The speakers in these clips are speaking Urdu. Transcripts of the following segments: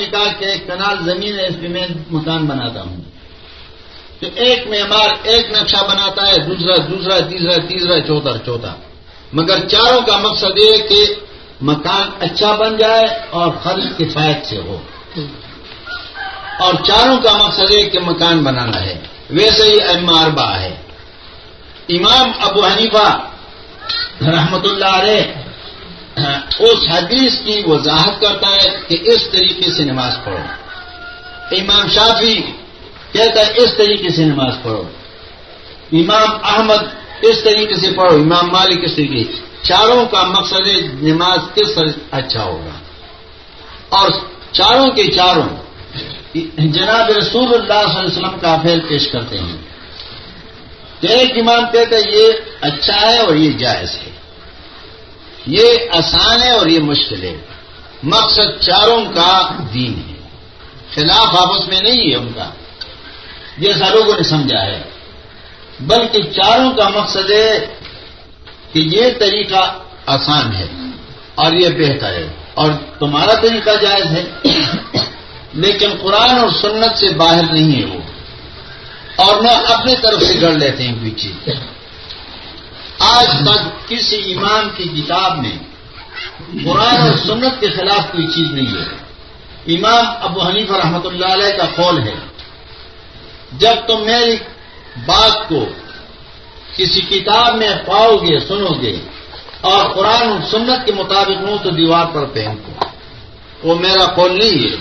نے کہا کہ ایک کنال زمین ہے، اس پہ میں مکان بناتا ہوں۔ تو ایک معمار، ایک نقشہ بناتا ہے، دوسرا دوسرا، تیسرا تیسرا، چوتھا چوتھا۔ مگر چاروں کا مقصد یہ کہ مکان اچھا بن جائے اور خرچ کفایت سے ہو۔ اور چاروں کا مقصد یہ کہ مکان بنانا ہے۔ ویسے ہی اربا ہے۔ امام ابو حنیفہ رحمت اللہ علیہ ہاں، اس حدیث کی وضاحت کرتا ہے کہ اس طریقے سے نماز پڑھو۔ امام شافی کہتا ہے اس طریقے سے نماز پڑھو۔ امام احمد اس طریقے سے پڑھو، امام مالک اس طریقے چاروں کا مقصد نماز کس طرح اچھا ہوگا۔ اور چاروں کے چاروں جناب رسول اللہ صلی اللہ علیہ وسلم کا فیل پیش کرتے ہیں۔ ایک امام کہتے ہیں یہ اچھا ہے اور یہ جائز ہے۔ یہ آسان ہے اور یہ مشکل ہے۔ مقصد چاروں کا دین ہے۔ خلاف آپس میں نہیں ہے ان کا۔ جیسا لوگوں نے سمجھا ہے۔ بلکہ چاروں کا مقصد ہے کہ یہ طریقہ آسان ہے اور یہ بہتر ہے۔ اور تمہارا طریقہ جائز ہے، لیکن قرآن اور سنت سے باہر نہیں ہے وہ۔ اور نہ اپنی طرف سے گڑ لیتے ہیں کوئی چیز۔ آج تک کسی امام کی کتاب میں قرآن اور سنت کے خلاف کوئی چیز نہیں ہے۔ امام ابو حنیف رحمۃ اللہ علیہ کا قول ہے، جب تم میری بات کو کسی کتاب میں پاؤ گے، سنو گے اور قرآن اور سنت کے مطابق ہوں تو دیوار پر پہن وہ میرا قول نہیں ہے۔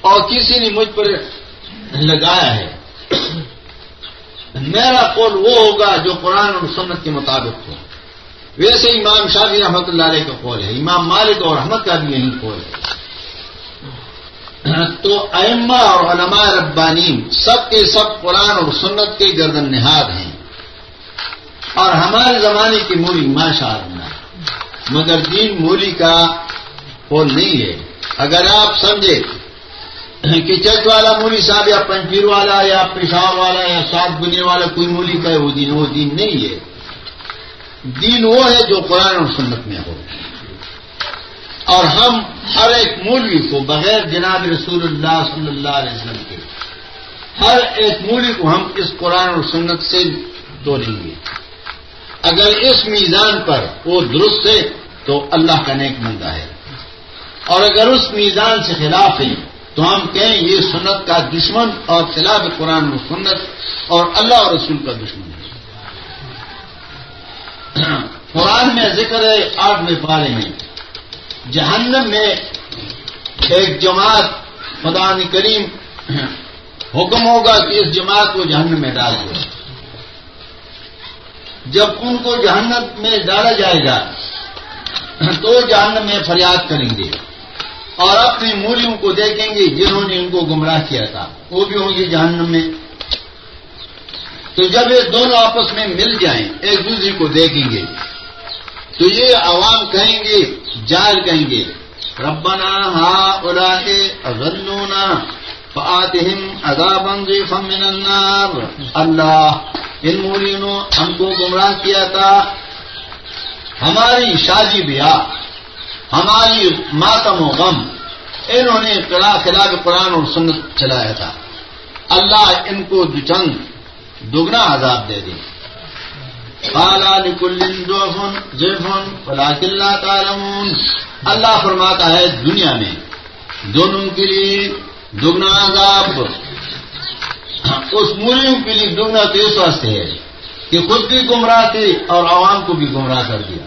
اور کسی نے مجھ پر لگایا ہے۔ میرا قول وہ ہوگا جو قرآن اور سنت کے مطابق ہو۔ ویسے امام شافی رحمت اللہ علیہ کا قول ہے، امام مالک اور احمد کا بھی یہی قول ہے۔ تو ائمہ اور علماء ربانی سب کے سب قرآن اور سنت کے گردن نہاد ہیں۔ اور ہمارے زمانے کی مولی ماشاء اللہ مگر دین مولی کا قول نہیں ہے۔ اگر آپ سمجھے کہ چچ والا مولی صاحب یا پنجیر والا یا پشاور والا یا سات بنی والا کوئی مولی کا ہے، وہ دین وہ دین نہیں ہے۔ دین وہ ہے جو قرآن اور سنت میں ہو۔ اور ہم ہر ایک مولوی کو بغیر جناب رسول اللہ صلی اللہ علیہ وسلم کے ہر ایک مولوی کو ہم اس قرآن اور سنت سے دولیں گے۔ اگر اس میزان پر وہ درست ہے تو اللہ کا نیک مندہ ہے۔ اور اگر اس میزان سے خلاف ہے تو ہم کہیں یہ سنت کا دشمن اور خلاف قرآن و سنت اور اللہ اور رسول کا دشمن ہے۔ قرآن میں ذکر ہے آٹھویں پارے میں جہنم میں ایک جماعت، خدا کریم، حکم ہوگا کہ اس جماعت کو جہنم میں ڈال دو۔ جب ان کو جہنم میں ڈالا جائے گا، تو جہنم میں فریاد کریں گے۔ اور اپنی مولیوں کو دیکھیں گے، جنہوں نے ان کو گمراہ کیا تھا۔ وہ بھی ہوں گے جہنم میں۔ تو جب یہ دونوں آپس میں مل جائیں، ایک دوسرے کو دیکھیں گے، تو یہ عوام کہیں گے، جال کہیں گے، ربنا ہا الا اغلونا فاتہم عذابا ضیفا من النار۔ اللہ ان مولینوں ہم کو گمراہ کیا تھا۔ ہماری شادی بیاہ ہماری ماتم و غم، انہوں نے خلاف قرآن اور سنت چلایا تھا۔ اللہ ان کو چند دگنا عذاب دے دیں فالا نکلفن جیفن اللہ فرماتا ہے دنیا میں، دونوں کے لیے دگنا عذاب۔ اس مولیوں کے لیے دگنا تو اس واسطے ہے کہ خود بھی گمراہ تھے اور عوام کو بھی گمراہ کر دیا۔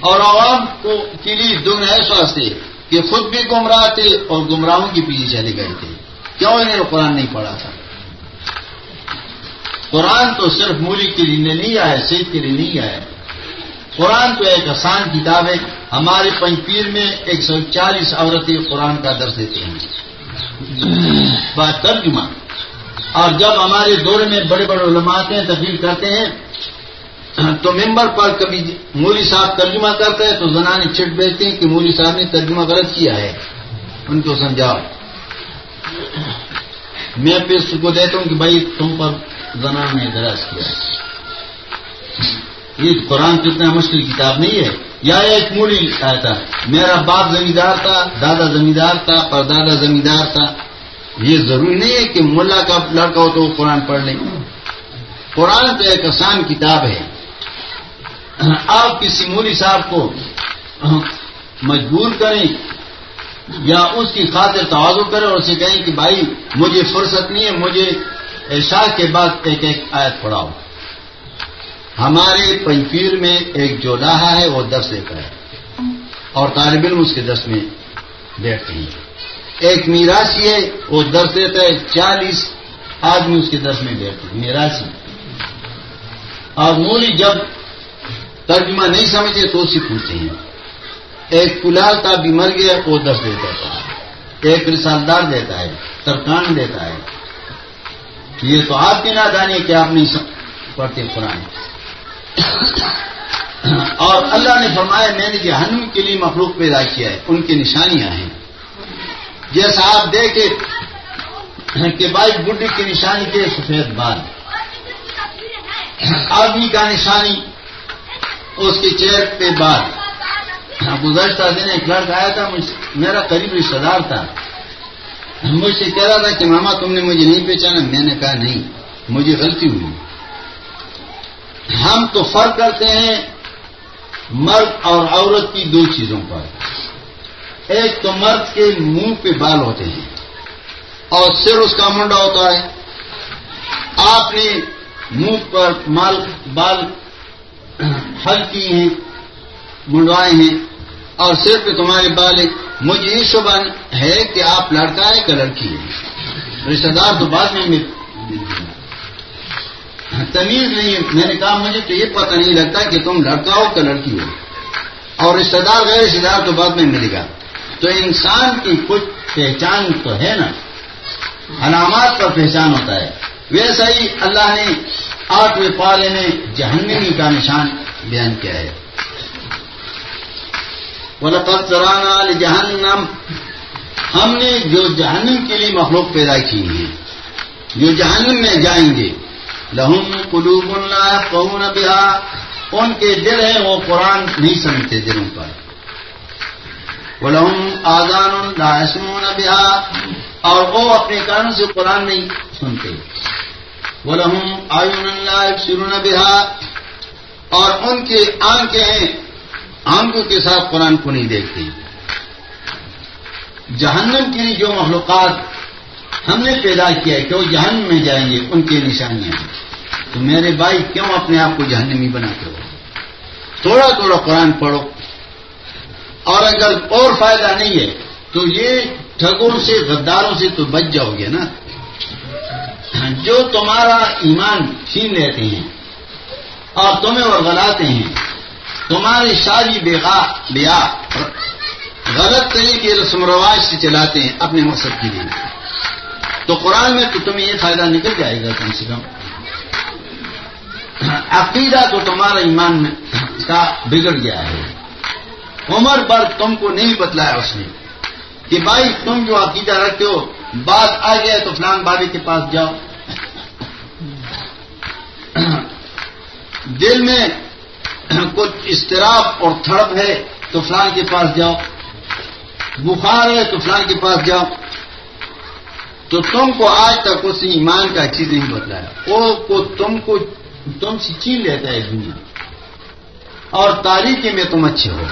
اور عوام کو کے لیے دگنا اس واسطے کہ خود بھی گمراہ تھے اور گمراہوں کے پیچھے چلے گئے تھے۔ کیوں انہوں نے قرآن نہیں پڑھا تھا؟ قرآن تو صرف مولی کے لیے نہیں آیا صحت کے لیے نہیں آیا قرآن تو ایک آسان کتاب ہے۔ ہمارے پنچپیر میں ایک سو چالیس عورتیں قرآن کا درس دیتے ہیں۔ بات ترجمہ۔ اور جب ہمارے دور میں بڑے بڑے علماء ہیں تقریر کرتے ہیں تو ممبر پر کبھی مولی صاحب ترجمہ کرتے ہیں تو زنانے چٹ بیچتے ہیں کہ مولی صاحب نے ترجمہ غلط کیا ہے۔ ان کو سمجھاؤ۔ میں پیس کو دیتا ہوں کہ بھائی تم پر زنان نے اعتراض کیا یہ قرآن کتنا مشکل کتاب نہیں ہے۔ یا ایک مولی آیا تھا میرا باپ زمیندار تھا، دادا زمیندار تھا پر دادا زمیندار تھا۔ یہ ضروری نہیں ہے کہ ملا کا لڑکا ہو تو وہ قرآن پڑھ لیں۔ قرآن تو ایک آسان کتاب ہے۔ آپ کسی مولی صاحب کو مجبور کریں یا اس کی خاطر توازو کریں اور اسے کہیں کہ بھائی، مجھے فرصت نہیں ہے، مجھے عشاء کے بعد ایک ایک آیت پڑھاؤ۔ ہمارے پنفیر میں ایک جو لاہا ہے، وہ دس دیتا ہے۔ اور طالب علم اس کے دس میں بیٹھتے ہیں۔ ایک میراسی ہے، وہ دس دیتا ہے۔ چالیس آدمی اس کے دس میں بیٹھتے ہیں۔ میراسی اور مولی جب ترجمہ نہیں سمجھے تو اسی پوچھتے ہیں۔ ایک کلال کا بھی مر گیا، وہ دس دیتا ہے۔ ایک رسالدار دیتا ہے، ترکان دیتا ہے۔ یہ تو آپ کی نادانی ہے کہ آپ نہیں پڑھتے قرآن۔ اور اللہ نے فرمایا، میں نے جہنم کے لیے مخلوق پیدا کیا ہے، ان کی نشانیاں ہیں۔ جیسا آپ دیکھے کہ بھائی بڈی کی نشانی کے سفید بال۔ آدمی کا نشانی اس کے چہرے پہ بال گزشتہ دن ایک لڑکا آیا تھا میرا قریب رشتے دار تھا۔ مجھ سے کہہ رہا تھا کہ ماما، تم نے مجھے نہیں پہچانا۔ میں نے کہا، نہیں، مجھے غلطی ہوئی۔ ہم تو فرق کرتے ہیں مرد اور عورت کی دو چیزوں پر۔ ایک تو مرد کے منہ پہ بال ہوتے ہیں اور سر اس کا منڈا ہوتا ہے۔ آپ نے منہ پر مال بال حل کی ہیں، منڈوائے ہیں، اور سر پہ تمہارے بال مجھے یہ شبہ ہے کہ آپ لڑکا ہے کہ لڑکی ہے رشتے دار تو بعد میں تمیز نہیں ہے۔ میں نے کہا مجھے تو یہ پتہ نہیں لگتا کہ تم لڑکا ہو کہ لڑکی ہو۔ اور رشتے دار غیر رشتے دار تو بعد میں ملے گا۔ تو انسان کی کچھ پہچان تو ہے نا۔ علامات پر پہچان ہوتا ہے۔ ویسا ہی اللہ نے آٹھویں پارے میں جہنمی کا نشان بیان کیا ہے۔ وَلَقَدْ ذَرَانَا لِجَهَنَّمْ۔ ہم نے جو جہنم کے لیے مخلوق پیدا کی ہیں، جو جہنم میں جائیں گے لہم قلوب لا يفقهون بها۔ ان کے دل ہیں، وہ قرآن نہیں سمجھتے دلوں پر۔ وَلَهُمْ آذَانٌ لا يسمعون بها۔ اور وہ اپنے کانوں سے قرآن نہیں سنتے۔ وَلَهُمْ آیُّن لا يبصرون بها اور ان کے آنکھیں ہیں، آنکھوں کے ساتھ قرآن کو نہیں دیکھتی جہنم کے لیے جو مخلوقات ہم نے پیدا کیا ہے کہ وہ جہنم میں جائیں گے؟ ان کی نشانیاں تو میرے بھائی، کیوں اپنے آپ کو جہنمی بناتے ہو؟ تھوڑا تھوڑا قرآن پڑھو۔ اور اگر اور فائدہ نہیں ہے، تو یہ ٹھگوں سے، غداروں سے تو بچ جاؤ گے نا۔ جو تمہارا ایمان چھین لیتے ہیں اور تمہیں اور غلاتے ہیں۔ تمہاری شادی بےغا بیا، غلط طریقے رسم رواج سے چلاتے ہیں اپنے مقصد کے لیے۔ تو قرآن میں تو تمہیں یہ فائدہ نکل جائے گا کم سے کم۔ عقیدہ تو تمہارا ایمان کا بگڑ گیا ہے۔ عمر پر تم کو نہیں بتلایا اس نے کہ بھائی تم جو عقیدہ رکھتے ہو، بات آ گیا تو فلان بابی کے پاس جاؤ۔ دل میں کچھ استراب اور تھڑپ ہے تو فلان کے پاس جاؤ۔ بخار ہے تو فلان کے پاس جاؤ۔ تو تم کو آج تک اس ایمان کا چیز نہیں بتلایا۔ وہ کو تم کو تم سے چین لیتا ہے دنیا۔ اور تاریخی میں تم اچھے ہو۔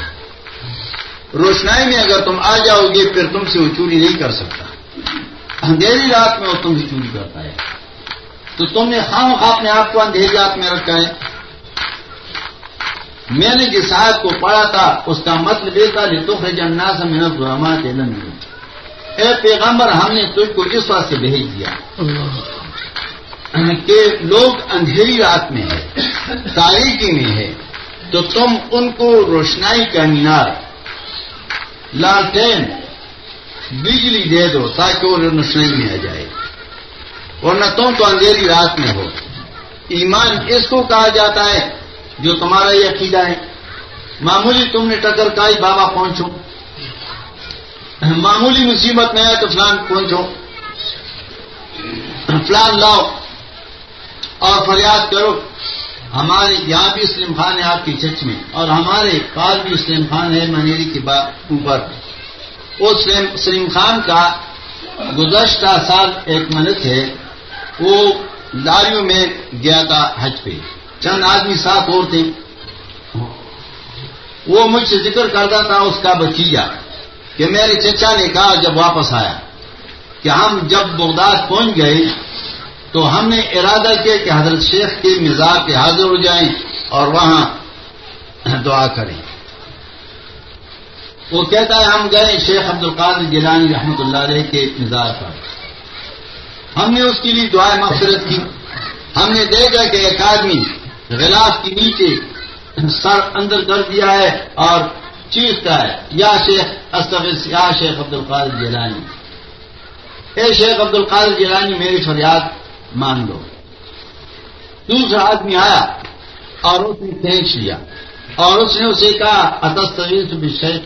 روشنائی میں اگر تم آ جاؤ گے پھر تم سے وہ چوری نہیں کر سکتا۔ اندھیری رات میں وہ تم سے چوری کرتا ہے۔ تو تم نے خام خواہ اپنے آپ کو اندھیری رات میں رکھا ہے میں نے جس آیت کو پڑھا تھا، اس کا مطلب یہ تھا تو جننا سے میں نے اے پیغمبر، ہم نے تجھ کو اس وقت سے بھیج دیا۔ کہ لوگ اندھیری رات میں ہے تاریخی میں ہے تو تم ان کو روشنائی کا مینار، لالٹین، بجلی دے دو تاکہ وہ روشنائی میں آ جائے۔ ورنہ تم تو اندھیری رات میں ہو۔ ایمان اس کو کہا جاتا ہے جو تمہارا یہ عقیدہ ہے۔ معمولی تم نے ٹکر کائی، بابا پہنچو۔ معمولی مصیبت میں آئے تو فلان پہنچو۔ فلان لاؤ۔ اور فریاد کرو، ہمارے یہاں بھی اسلم خان ہے آپ کی چچ میں، اور ہمارے پاس بھی اسلم خان ہے منیری کے اوپر۔ وہ سلیم خان کا گزشتہ سال ایک منت ہے۔ وہ لاریوں میں گیا تھا حج پہ۔ چند آدمی ساتھ اور تھے۔ وہ مجھ سے ذکر کرتا تھا اس کا بچیجا کہ میرے چچا نے کہا جب واپس آیا کہ ہم جب بغداد پہنچ گئے تو ہم نے ارادہ کیا کہ حضرت شیخ کے مزاج پہ حاضر ہو جائیں اور وہاں دعا کریں۔ وہ کہتا ہے ہم گئے شیخ عبد القادر جیلانی رحمت اللہ علیہ کے مزاج پر۔ ہم نے اس کے لیے دعائیں مغفرت کی۔ ہم نے دیکھا کہ ایک آدمی غلاف کے نیچے سر اندر کر دیا ہے اور چیختا ہے۔ یا شیخ یا شیخ عبد القادر جیلانی۔ اے شیخ عبد القادر جیلانی، میری فریاد مان لو۔ دوسرا آدمی آیا اور اس نے کھینچ لیا۔ اور اس نے اسے کہا اتستویز شیخ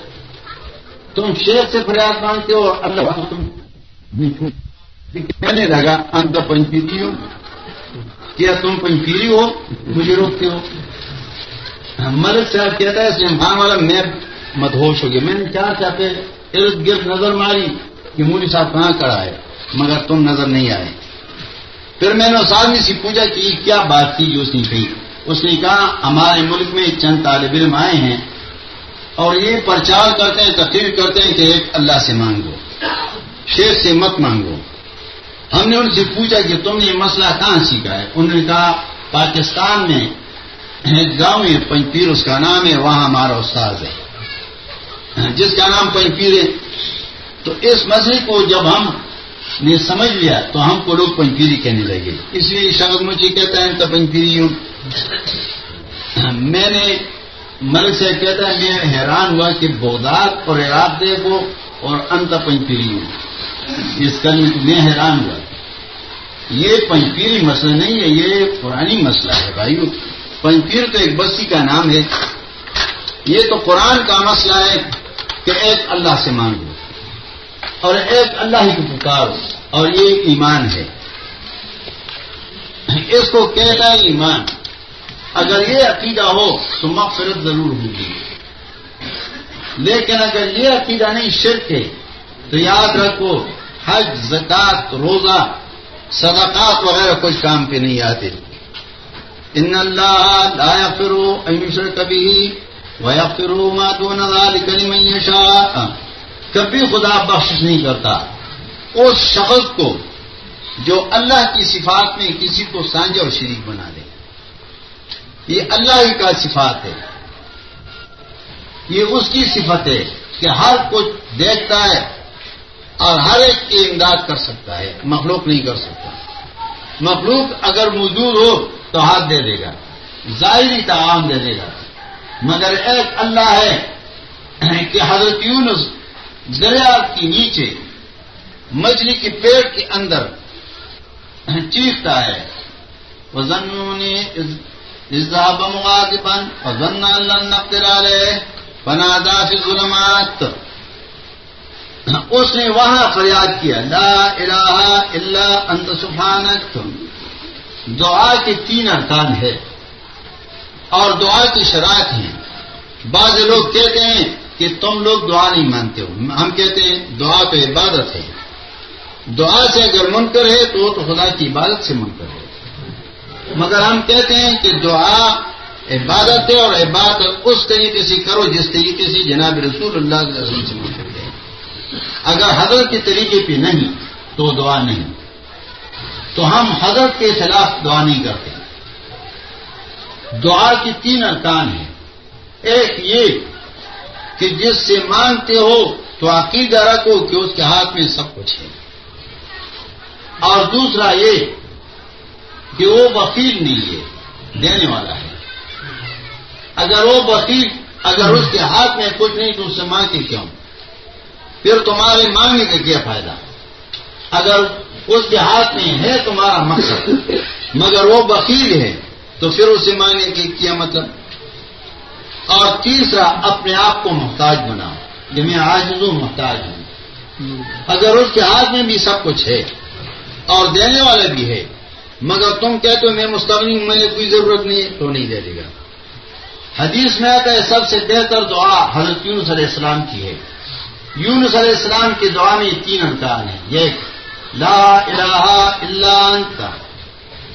تم شیخ سے فریاد مانگتے ہو اللہ تم کہنے لگا انت پنچیری ہو کیا تم پنچیری ہو مجھے روکتے ہو ملک صاحب کہتا ہے اس نے والا میں مدہوش ہو گیا میں نے چار چاہتے ارد گرد نظر ماری کہ مولی صاحب کہاں کرا ہے مگر تم نظر نہیں آئے پھر میں نے اس سے پوچھا کہ کیا بات تھی جو اس نے کہی اس نے کہا ہمارے ملک میں چند طالب علم آئے ہیں اور یہ پرچار کرتے ہیں تقریر کرتے ہیں کہ ایک اللہ سے مانگو شیر سے مت مانگو ہم نے ان سے پوچھا کہ تم نے یہ مسئلہ کہاں سیکھا ہے؟ انہوں نے کہا، پاکستان میں ایک گاؤں ہے پنچپیر اس کا نام ہے وہاں ہمارا استاد ہے۔ جس کا نام پنچپیر ہے۔ تو اس مسئلے کو جب ہم نے سمجھ لیا، تو ہم کو لوگ پنچیری کہنے لگے۔ اس لیے شبد مچھی کہتا ہے تو پنچیری ہوں میں نے ملک سے کہتا ہے، میں حیران ہوا کہ بغداد اور عراق دیکھو اور انت پنچیری ہوں اس کا میں حیران ہوا۔ یہ پنچپیری مسئلہ نہیں ہے، یہ پرانی مسئلہ ہے بھائی پنچپیر تو ایک بستی کا نام ہے۔ یہ تو قرآن کا مسئلہ ہے کہ ایک اللہ سے مانگو اور ایک اللہ ہی کو پکارو اور یہ ایمان ہے۔ اس کو کہتا ہے ایمان۔ اگر یہ عقیدہ ہو تو مغفرت ضرور ہوگی۔ لیکن اگر یہ عقیدہ نہیں، شرک ہے تو یاد رکھو، حج، زکات، روزہ، صدقات وغیرہ کچھ کام پہ نہیں آتے۔ ان اللہ لایا فرو ایشر کبھی ویا فرو ماتو نظال کبھی خدا بخش نہیں کرتا۔ اس شخص کو جو اللہ کی صفات میں کسی کو سانجا اور شریک بنا دے۔ یہ اللہ ہی کا صفات ہے۔ یہ اس کی صفت ہے کہ ہر کچھ دیکھتا ہے۔ اور ہر ایک کی امداد کر سکتا ہے، مخلوق نہیں کر سکتا۔ مخلوق اگر موجود ہو تو ہاتھ دے دے گا، ظاہری تعاون دے دے گا۔ مگر ایک اللہ ہے کہ حضرت یونس دریا کے نیچے، مچھلی کے پیڑ کے اندر چیختا ہے۔ وزن بن وزن اللہ بنا دافی ظلمات اس نے وہاں فریاد کیا، لا الہ الا انت سبحانک۔ دعا کے تین ارکان ہے اور دعا کی شرائط ہیں۔ بعض لوگ کہتے ہیں کہ تم لوگ دعا نہیں مانتے ہو۔ ہم کہتے ہیں دعا تو عبادت ہے۔ دعا سے اگر منکر ہے تو وہ تو خدا کی عبادت سے منکر ہے۔ مگر ہم کہتے ہیں کہ دعا عبادت ہے اور عبادت اس طریقے سے کرو جس طریقے سے جناب رسول اللہ علیہ وسلم سے۔ منکر ہے اگر حضرت کے طریقے پہ نہیں، تو دعا نہیں۔ تو ہم حضرت کے خلاف دعا نہیں کرتے۔ دعا کی تین ارکان ہیں۔ ایک یہ کہ جس سے مانگتے ہو تو عقیدہ رکھو کہ اس کے ہاتھ میں سب کچھ ہے۔ اور دوسرا یہ کہ وہ وکیل نہیں ہے، دینے والا ہے۔ اگر وہ وکیل اگر اس کے ہاتھ میں کچھ نہیں تو اس سے مانگ کے کیوں؟ پھر تمہارے مانگنے کا کیا فائدہ؟ اگر اس کے ہاتھ میں ہے تمہارا مقصد، مگر وہ وکیل ہے، تو پھر اسے مانگنے کے کیا مطلب؟ اور تیسرا، اپنے آپ کو محتاج بناؤ، کہ میں آج ہوں، محتاج ہوں۔ اگر اس کے ہاتھ میں بھی سب کچھ ہے، اور دینے والا بھی ہے، مگر تم کہتے ہو میں مستقبل ہوں، مجھے کوئی ضرورت نہیں ہے، تو نہیں دے دے گا۔ حدیث میں آتا ہے، سب سے بہتر دعا حضرت یونس علیہ السلام کی ہے۔ یونس علیہ السلام کی دعا میں تین انکار ہیں۔ یہ لا الہ الا انت۔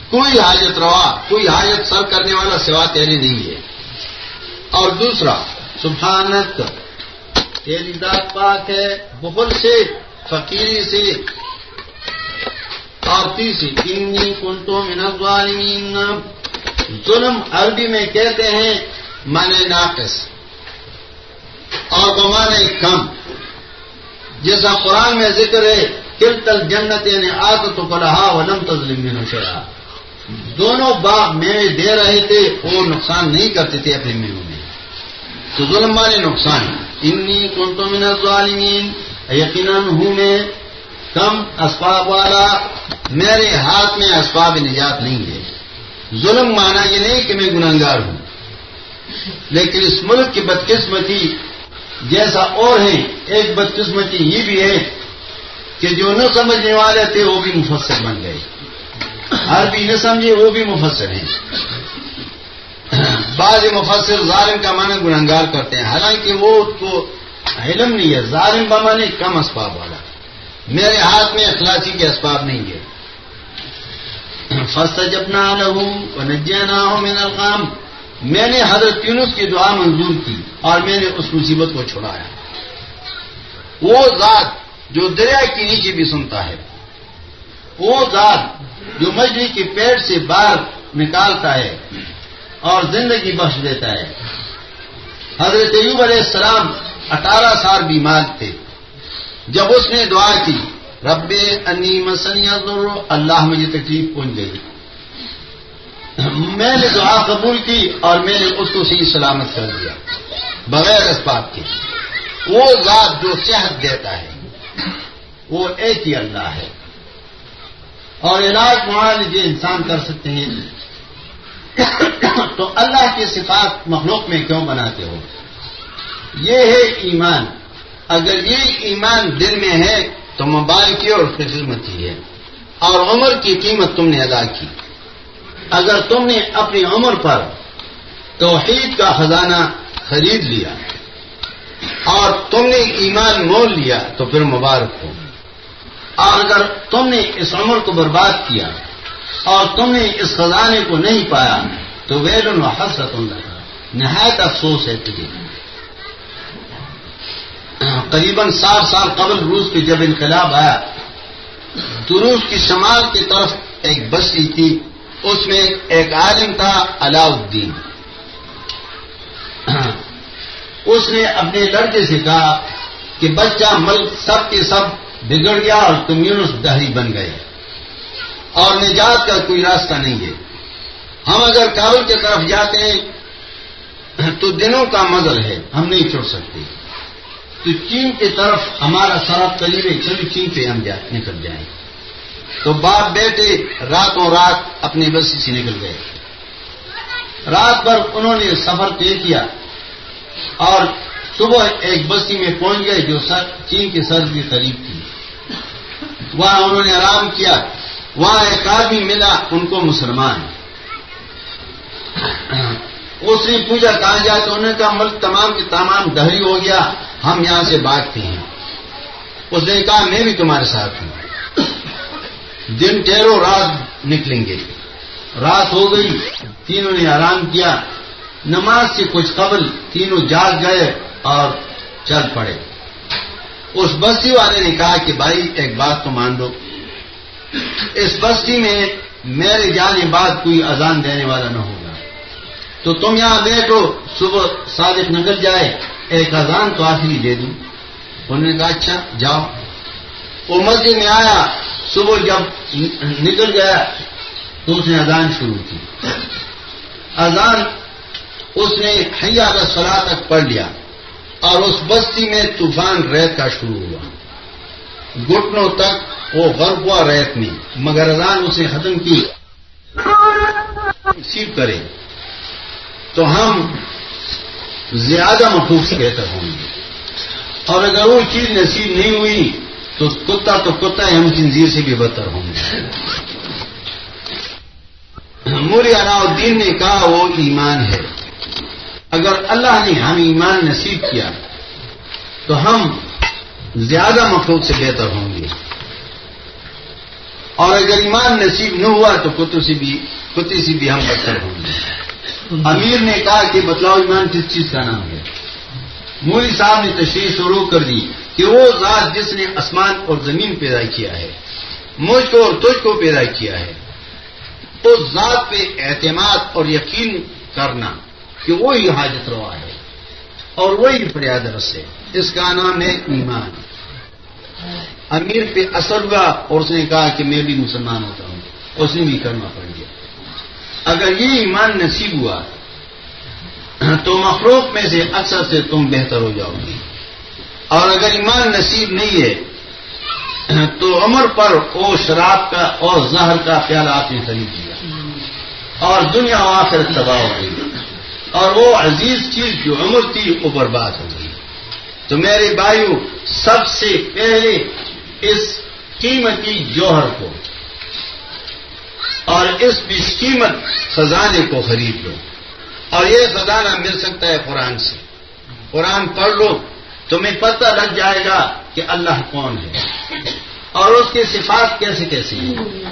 کوئی حاجت روا، کوئی حاجت سر کرنے والا سوا تیری نہیں ہے۔ اور دوسرا سبحانت تیری ذات پاک ہے بخل سے فقیری سے اور تیسری، انی کنتو من الظالمین۔ ظلم عربی میں کہتے ہیں مانے ناقص۔ اور بمانے کم۔ جیسا قرآن میں ذکر ہے کل تل جنت یعنی آت تو کلہا ولم تظلم من شرا دونوں باغ میوے دے رہے تھے، وہ نقصان نہیں کرتے تھے اپنے میوے میں۔ تو ظلم مانے نقصان۔ انی کنتو من الظالمین۔ یقیناً ہوں میں کم اسباب والا، میرے ہاتھ میں اسباب نجات نہیں ہے۔ ظلم مانا یہ نہیں کہ میں گناگار ہوں، لیکن اس ملک کی بدقسمتی جیسا اور ہے ایک بدقسمتی یہ بھی ہے کہ جو نہ سمجھنے والے تھے، وہ بھی مفسر بن گئے۔ ہر بھی نہ سمجھے، وہ بھی مفسر ہیں۔ بعض مفسر ظالم کا معنی گناگار کرتے ہیں۔ حالانکہ وہ کو علم نہیں ہے، ظالم بمانے کم اسباب والا۔ میرے ہاتھ میں اخلاصی کے اسباب نہیں ہے فسٹ جب نہ ہوں نہ ہو میں القام میں نے حضرت یونس کی دعا منظور کی اور میں نے اس مصیبت کو چھڑایا۔ وہ ذات جو دریا کے نیچے بھی سنتا ہے، وہ ذات جو مچھلی کے پیٹ سے باہر نکالتا ہے اور زندگی بخش دیتا ہے۔ حضرت ایوب علیہ السلام اٹھارہ سال بیمار تھے۔ جب اس نے دعا کی رب انی مسنی اللہ مجھے تکلیف پہنچ گئی۔ میں نے دعا قبول کی اور میں نے اس کو صحیح سلامت کر دیا، بغیر اسباب کے۔ وہ ذات جو صحت دیتا ہے، وہ ایک ہی اللہ ہے۔ اور علاج معالجے انسان کر سکتے ہیں۔ تو اللہ کی صفات مخلوق میں کیوں بناتے ہو؟ یہ ہے ایمان۔ اگر یہ ایمان دل میں ہے تو موبائل کی اور خدمت کی ہے۔ اور عمر کی قیمت تم نے ادا کی۔ اگر تم نے اپنی عمر پر توحید کا خزانہ خرید لیا اور تم نے ایمان مول لیا، تو پھر مبارک ہو۔ اور اگر تم نے اس عمر کو برباد کیا اور تم نے اس خزانے کو نہیں پایا، تو ویل و حسرت نہایت افسوس ہے تجھے۔ قریباً سات سال قبل روس پہ جب انقلاب آیا تو روس کی شمال کی طرف ایک بستی تھی۔ اس میں ایک عالم تھا علاؤ الدین اس نے اپنے لڑکے سے کہا کہ بچہ ملک سب کے سب بگڑ گیا اور کمیونسٹ دہری بن گئے۔ اور نجات کا کوئی راستہ نہیں ہے۔ ہم اگر کابل کی طرف جاتے ہیں تو دنوں کا مزل ہے، ہم نہیں چھوڑ سکتے۔ تو چین کی طرف ہمارا سراب قریب ہے چلو چین پہ ہم نکل جائیں۔ گے تو باپ بیٹے راتوں رات اپنی بسی سے نکل گئے۔ رات بھر انہوں نے سفر طے کیا اور صبح ایک بستی میں پہنچ گئے جو سر چین کے سر کے قریب تھی۔ وہاں انہوں نے آرام کیا۔ وہاں ایک آدمی ملا، ان کو مسلمان۔ اس نے پوچھا، کہاں جائے تو؟ انہوں نے کہا، ملک تمام کے تمام دہری ہو گیا، ہم یہاں سے بانٹتے ہیں۔ اس نے کہا، میں بھی تمہارے ساتھ ہوں۔ دن ٹہرو رات نکلیں گے۔ رات ہو گئی، تینوں نے آرام کیا۔ نماز سے کچھ قبل تینوں جاگ گئے اور چل پڑے۔ اس بستی والے نے کہا کہ بھائی، ایک بات تو مان دو اس بستی میں میرے جانے بعد کوئی اذان دینے والا نہ ہوگا۔ تو تم یہاں بیٹھو، صبح صادق نکل جائے، ایک اذان تو آخری دے دوں۔ انہوں نے کہا اچھا جاؤ۔ وہ مسجد میں آیا۔ صبح جب نکل گیا، تو اس نے اذان شروع کی۔ اذان اس نے حیا کا سلا تک پڑھ لیا اور اس بستی میں طوفان ریت کا شروع ہوا۔ گٹنوں تک وہ غرب ہوا، ریت میں۔ مگر اذان اس نے ختم کی۔ سیپ کرے تو ہم زیادہ محفوظ سے بہتر ہوں گے۔ اور اگر وہ چیز نصیب نہیں ہوئی تو کتا تو کتا ہم چنزیر سے بھی بدتر ہوں گے۔ موری علاء الدین نے کہا، وہ ایمان ہے۔ اگر اللہ نے ہم ایمان نصیب کیا، تو ہم زیادہ مخلوق سے بہتر ہوں گے۔ اور اگر ایمان نصیب نہ ہوا، تو کتوں سے بھی، کتے سے بھی ہم بدتر ہوں گے۔ امیر نے کہا کہ بتلاؤ ایمان کس چیز کا نام ہے۔ موری صاحب نے تشریح شروع کر دی۔ کہ وہ ذات جس نے آسمان اور زمین پیدا کیا ہے، مجھ کو اور تجھ کو پیدا کیا ہے، اس ذات پہ اعتماد اور یقین کرنا کہ وہی حاجت روا ہے اور وہی فریاد رس ہے۔ اس کا نام ہے ایمان۔ امیر پہ اثر ہوا اور اس نے کہا کہ میں بھی مسلمان ہوتا ہوں۔ اس نے بھی کرنا پڑ گیا۔ اگر یہ ایمان نصیب ہوا تو مخلوق میں سے اکثر سے تم بہتر ہو جاؤ گی اور اگر ایمان نصیب نہیں ہے، تو عمر پر وہ شراب کا اور زہر کا پیالہ آپ نے خرید لیا۔ اور دنیا وہاں سے تباہ ہو گئی۔ اور وہ عزیز چیز جو عمر تھی، وہ برباد ہو گئی۔ تو میرے بھائیو، سب سے پہلے اس قیمتی جوہر کو اور اس قیمت خزانے کو خرید لو۔ اور یہ خزانہ مل سکتا ہے قرآن سے۔ قرآن پڑھ لو۔ تمہیں پتہ لگ جائے گا کہ اللہ کون ہے۔ اور اس کی صفات کیسے کیسی ہیں۔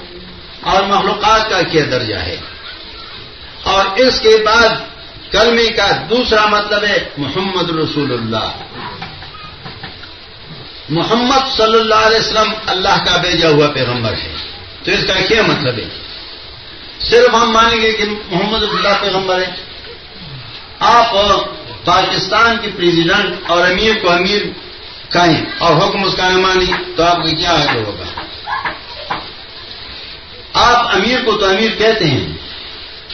اور مخلوقات کا کیا درجہ ہے۔ اور اس کے بعد کلمی کا دوسرا مطلب ہے محمد رسول اللہ۔ محمد صلی اللہ علیہ وسلم اللہ کا بھیجا ہوا پیغمبر ہے۔ تو اس کا کیا مطلب ہے؟ صرف ہم مانیں گے کہ محمد اللہ پیغمبر ہے۔ آپ اور پاکستان کی پریزیڈنٹ اور امیر کو امیر کہیں اور حکم اس کا نہ مانی تو آپ کو کیا حل ہوگا؟ آپ امیر کو تو امیر کہتے ہیں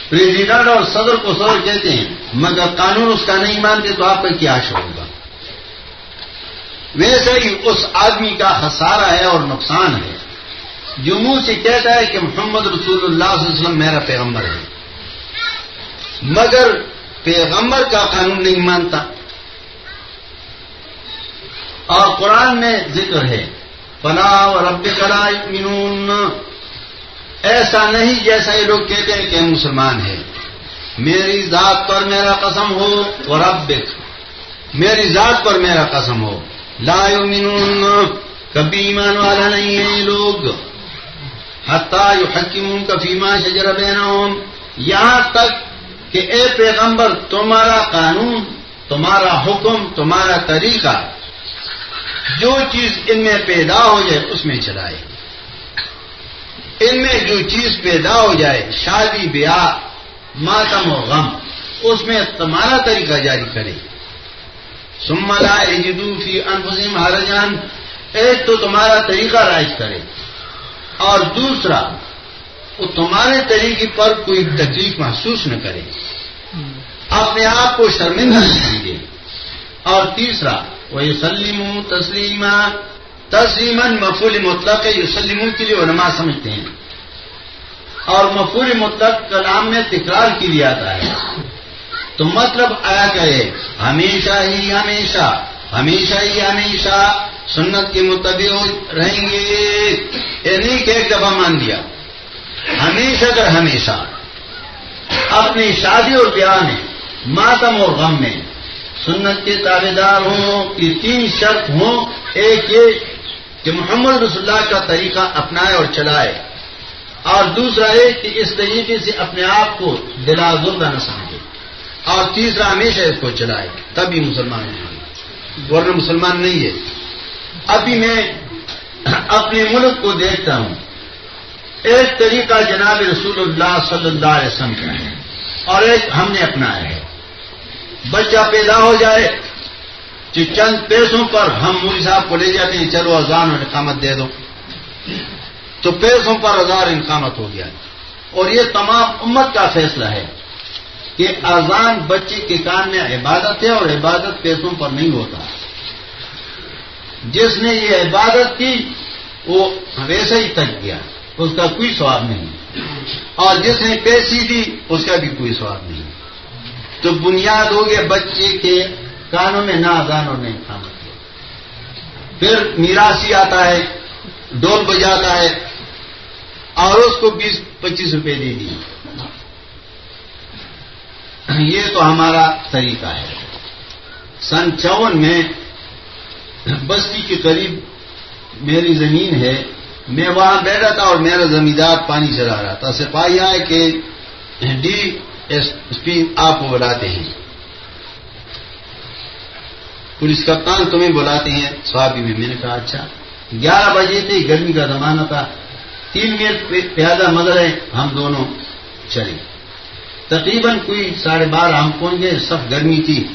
پریزیڈنٹ اور صدر کو صدر کہتے ہیں، مگر قانون اس کا نہیں مانتے تو آپ کا کیا حشر ہوگا؟ ویسے ہی اس آدمی کا خسارہ ہے اور نقصان ہے۔ جو منہ سے کہتا ہے کہ محمد رسول اللہ صلی اللہ علیہ وسلم میرا پیغمبر ہے۔ مگر پیغمبر کا قانون نہیں مانتا۔ اور قرآن میں ذکر ہے فلاح رب کرا مینون ایسا نہیں جیسا یہ لوگ کہتے ہیں کہ مسلمان ہیں۔ میری ذات پر میرا قسم ہو اور رب میری ذات پر میرا قسم ہو۔ لا یؤمنون کبھی ایمان والا نہیں ہے یہ لوگ۔ حتیٰ یحکمون کا فیما شجر بینہم یہاں تک کہ اے پیغمبر، تمہارا قانون، تمہارا حکم، تمہارا طریقہ، جو چیز ان میں پیدا ہو جائے، اس میں چلائے۔ ان میں جو چیز پیدا ہو جائے، شادی، بیاہ، ماتم و غم، اس میں تمہارا طریقہ جاری کرے۔ سملا فی انفسم حرجان ایک تو تمہارا طریقہ رائج کرے۔ اور دوسرا وہ تمہارے طریقے پر کوئی تکلیف محسوس نہ کرے۔ اپنے آپ کو شرمندہ نہیں سمجھے۔ اور تیسرا وہ یوسلم تسلیم تسلیمن مفول مطلق یوسلم کے لیے علماء سمجھتے ہیں۔ اور مفول مطلق کلام میں تکرار کی لیے آتا ہے۔ تو مطلب آیا کرے ہمیشہ ہی ہمیشہ ہمیشہ ہی ہمیشہ سنت کے مطابق رہیں گے۔ یہ نہیں کہ ایک دفعہ مان دیا ہمیشہ کر ہمیشہ۔ اپنی شادی اور بیاہ میں، ماتم اور غم میں۔ سنت کے تابے دار ہوں کہ تین شرط ہوں، ایک یہ کہ محمد رسول اللہ کا طریقہ اپنائے اور چلائے۔ اور دوسرا ایک کہ اس طریقے سے اپنے آپ کو دلا زردہ نہ سمجھے۔ اور تیسرا ہمیشہ اس کو چلائے تبھی مسلمان نہیں ورنہ مسلمان نہیں ہے۔ ابھی میں اپنے ملک کو دیکھتا ہوں۔ ایک طریقہ جناب رسول اللہ صلی اللہ علیہ وسلم کا ہے اور ایک ہم نے اپنایا ہے۔ بچہ پیدا ہو جائے جو چند پیسوں پر ہم موری صاحب کو لے جاتے ہیں، چلو اذان اور اقامت دے دو۔ تو پیسوں پر ہزار انقامت ہو گیا۔ اور یہ تمام امت کا فیصلہ ہے کہ اذان بچے کے کان میں عبادت ہے اور عبادت پیسوں پر نہیں ہوتا۔ جس نے یہ عبادت کی، وہ ویسے ہی تک گیا۔ اس کا کوئی سواب نہیں۔ اور جس نے پیسی دی، اس کا بھی کوئی سواب نہیں۔ تو بنیاد ہو گیا بچے کے کانوں میں نہ اذان اور نہیں کھانا پھر میراسی آتا ہے، ڈول بجاتا ہے اور اس کو بیس، پچیس روپے دے دی یہ تو ہمارا طریقہ ہے۔ سن چون میں بستی کے قریب میری زمین ہے۔ میں وہاں بیٹھا تھا اور میرا زمیندار پانی چلا رہا تھا۔ سپاہی آئے کہ ڈی ایس پی آپ کو بلاتے ہیں۔ پولیس کپتان تمہیں بلاتے ہیں۔ سوابی میں میں نے کہا اچھا۔ گیارہ بجے تھے، گرمی کا زمانہ تھا۔ تین منٹ پیادہ مگر ہے ہم دونوں چلے۔ تقریباً کوئی ساڑھے بارہ ہم پہنچ گئے، سخت گرمی تھی۔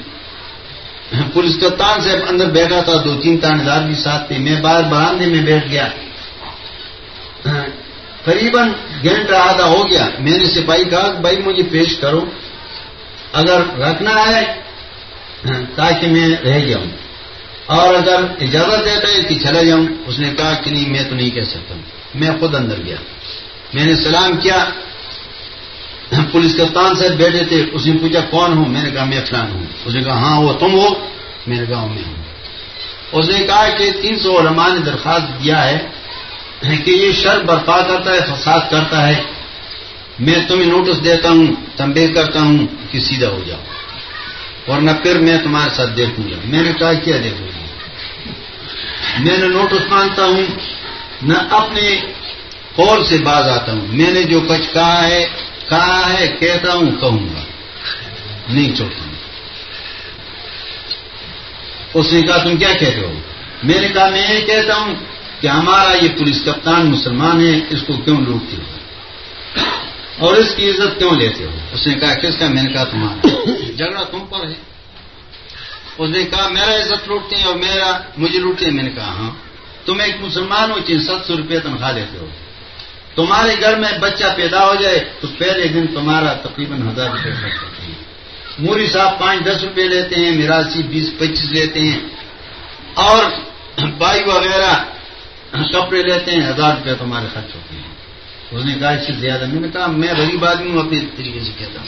پولیس کپتان سے اندر بیٹھا تھا، دو تین تاندار بھی ساتھ تھے۔ میں باہر برامدے میں بیٹھ گیا۔ قریباً گھنٹہ آدھا ہو گیا۔ میں نے سپاہی کہا کہ بھائی مجھے پیش کرو۔ اگر رکھنا ہے ہاں، تاکہ میں رہ جاؤں۔ اور اگر اجازت دیتا ہے کہ چلا جاؤں، اس نے کہا کہ نہیں، میں تو نہیں کہہ سکتا۔ میں خود اندر گیا۔ میں نے سلام کیا۔ پولیس کپتان سے بیٹھے تھے، اس نے پوچھا، کون ہوں؟ میں نے کہا، میں فلان ہوں۔ اس نے کہا ہاں وہ تم ہو۔ میں نے کہا، میں ہوں۔ اس نے کہا کہ تین سو علماء نے درخواست دیا ہے کہ یہ شر برپا کرتا ہے، فساد کرتا ہے۔ میں تمہیں نوٹس دیتا ہوں تمبے کرتا ہوں کہ سیدھا ہو جاؤ۔ ورنہ پھر میں تمہارے ساتھ دیکھوں گا۔ میں نے کہا، کیا دیکھوں گا؟ میں نے نوٹس مانگتا ہوں، نہ اپنے قول سے باز آتا ہوں۔ میں نے جو کچھ کہا ہے کہا ہے، کہتا ہوں، کہوں گا۔ نہیں چھوڑتا ہوں اس نے کہا، تم کیا کہتے ہو؟ میں نے کہا، میں یہ کہتا ہوں کہ ہمارا یہ پولیس کپتان مسلمان ہے، اس کو کیوں لوٹتے ہو؟ اور اس کی عزت کیوں لیتے ہو؟ اس نے کہا، کس کا؟ میں نے کہا، تمہارا۔ جھگڑا تم پر ہے۔ اس نے کہا، میرا عزت لوٹتے ہیں اور میرا، مجھے لوٹتے ہیں۔ میں نے کہا ہاں۔ تم ایک مسلمان ہو چین ست سو روپئے تنخواہ لیتے ہو۔ تمہارے گھر میں بچہ پیدا ہو جائے تو پہلے دن تمہارا تقریباً ہزار روپئے خرچ کرتے ہیں۔ موری صاحب پانچ دس روپے لیتے ہیں میراسی بیس پچیس لیتے ہیں۔ اور بائی وغیرہ کپڑے لیتے ہیں، ہزار روپے تمہارے خرچ ہوتے ہیں۔ اس نے کہا، اس سے زیادہ میں نے کہا، میں غریب آدمی ہوں اپنے طریقے سے کہتا ہوں۔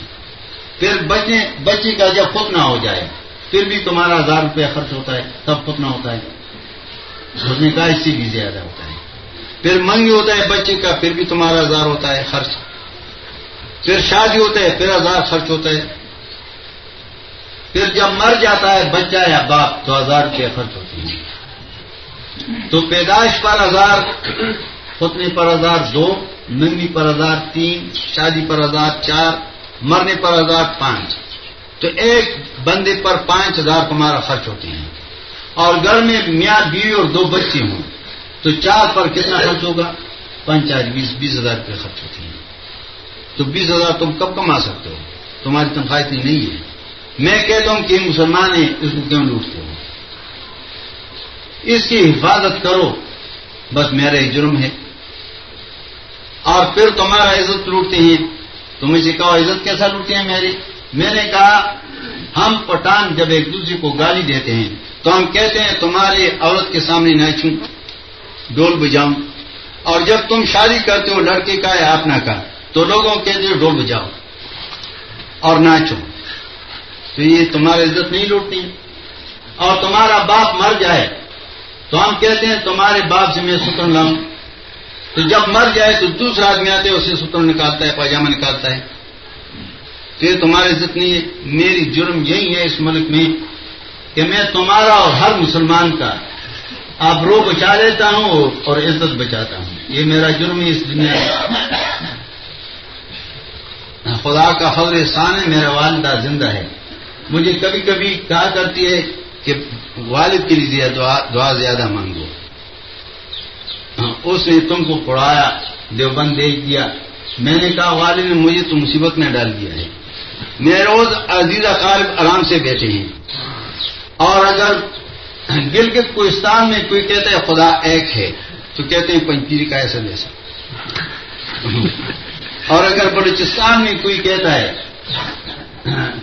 پھر بچے بچے کا جب خود نہ ہو جائے، پھر بھی تمہارا ہزار روپیہ خرچ ہوتا ہے، تب خود نہ ہوتا ہے۔ اس نے کہا، اس سے بھی زیادہ ہوتا ہے۔ پھر منگی ہوتا ہے بچے کا، پھر بھی تمہارا ہزار ہوتا ہے خرچ۔ پھر شادی ہوتا ہے، پھر ہزار خرچ ہوتا ہے۔ پھر جب مر جاتا ہے بچہ یا باپ، تو ہزار روپیہ خرچ ہوتے ہیں۔ تو پیدائش پر ہزار ختنے پر ہزار دو، ننگی پر ہزار تین، شادی پر ہزار چار، مرنے پر ہزار پانچ۔ تو ایک بندے پر پانچ ہزار تمہارا خرچ ہوتے ہیں۔ اور گھر میں میاں، بیوی اور دو بچے ہوں، تو چار پر کتنا خرچ ہوگا؟ پانچ بیس بیس ہزار روپئے خرچ ہوتے ہیں۔ تو بیس ہزار تم کب کما سکتے ہو؟ تمہاری تنخواہ اتنی نہیں ہے۔ میں کہتا ہوں کہ مسلمان ہیں اس کو کیوں لوٹتے ہو؟ اس کی حفاظت کرو۔ بس میرا جرم ہے اور پھر تمہارا عزت لوٹتے ہیں۔ تم اسے کہو، عزت کیسا لوٹتے ہیں میری؟ میں نے کہا، ہم پٹان جب ایک دوسرے کو گالی دیتے ہیں، تو ہم کہتے ہیں، تمہاری عورت کے سامنے ناچوں ڈول بجاؤں۔ اور جب تم شادی کرتے ہو، لڑکے کا یا اپنا کا۔ تو لوگوں کہتے ہو ڈول بجاؤ۔ اور ناچو تو یہ تمہاری عزت نہیں لوٹتی اور تمہارا باپ مر جائے۔ تو ہم کہتے ہیں تمہارے باپ سے میں ستر لاؤں۔ تو جب مر جائے تو دوسرا آدمی آتے اسے ستر نکالتا ہے، پاجامہ نکالتا ہے۔ تو یہ تمہاری عزت نہیں ہے، میری جرم یہی ہے اس ملک میں کہ میں تمہارا اور ہر مسلمان کا آبرو بچا لیتا ہوں اور عزت بچاتا ہوں۔ یہ میرا جرم ہے اس دنیا خدا کا خبر احسان ہے، میرا والدہ زندہ ہے۔ مجھے کبھی کبھی کہا کرتی ہے کہ والد کے لیے دعا زیادہ مانگو۔ ہاں، اس نے تم کو پڑھایا، دیوبند دیکھ دیا۔ میں نے کہا، والد نے مجھے تو مصیبت میں ڈال دیا ہے۔ میں روز عزیزہ قارب آرام سے بیٹھے ہیں۔ اور اگر گلگت کوستان میں کوئی کہتا ہے، خدا ایک ہے، تو کہتے ہیں پنچیری کا ایسا جیسا۔ اور اگر بلوچستان میں کوئی کہتا ہے،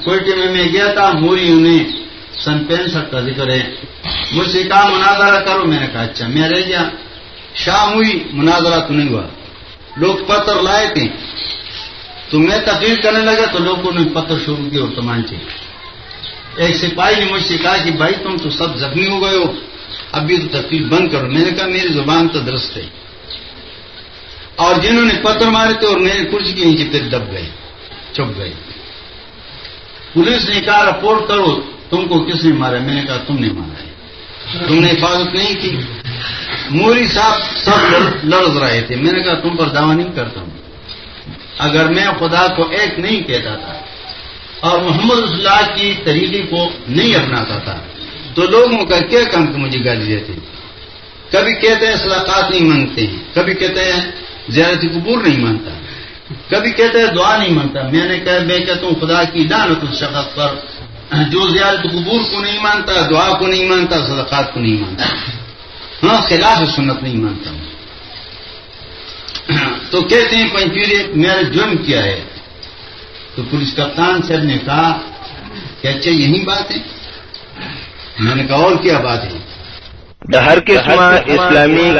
کوئٹے میں میں گیا تھا موری انہیں سن پینسٹھ کا ذکر ہے۔ مجھ سے کہا، مناظرہ کرو۔ میں نے کہا اچھا میں رہ گیا۔ شام ہوئی، مناظرہ تو نہیں ہوا۔ لوگ پتھر لائے تھے۔ تو میں تقریر کرنے لگا تو لوگوں نے پتھر شروع کیے اور تمانچے ایک سپاہی نے مجھ سے کہا کہ، بھائی، تم تو سب زخمی ہو گئے ہو۔ ابھی تو تقریر بند کرو۔ میں نے کہا، میری زبان تو درست ہے۔ اور جنہوں نے پتھر مارے تھے اور میرے کرسی کے نیچے پھر دب گئے، چپ گئے۔ پولیس نے کہا، رپورٹ کرو۔ تم کو کس نے مارا؟ میں نے کہا تم نے مارا۔ ہے تم نے حفاظت نہیں کی۔ موری صاحب سب لڑ رہے تھے۔ میں نے کہا تم پر دعوی نہیں کرتا ہوں۔ اگر میں خدا کو ایک نہیں کہتا تھا اور محمد اللہ کی طریقے کو نہیں اپناتا تھا، تو لوگوں کا کیا کام کہ مجھے گالی دیتے؟ کبھی کہتے ہیں صلاقات نہیں مانگتے ہیں، کبھی کہتے ہیں زیارت قبور نہیں مانتا کبھی کہتے ہیں دعا نہیں مانتا میں نے کہا، میں کہتا ہوں خدا کی دانت اس شخص پر جو زیارت قبور کو نہیں مانتا دعا کو نہیں مانتا صدقات کو نہیں مانتا۔ ہاں خلاف سنت نہیں مانتا۔ ہوں تو کہتے ہیں پنچوری میرا جرم کیا ہے۔ تو پولیس کپتان صاحب نے کہا کہ اچھا یہی بات ہے۔ میں نے کہا اور کیا بات ہے؟ ہر قسم اسلامی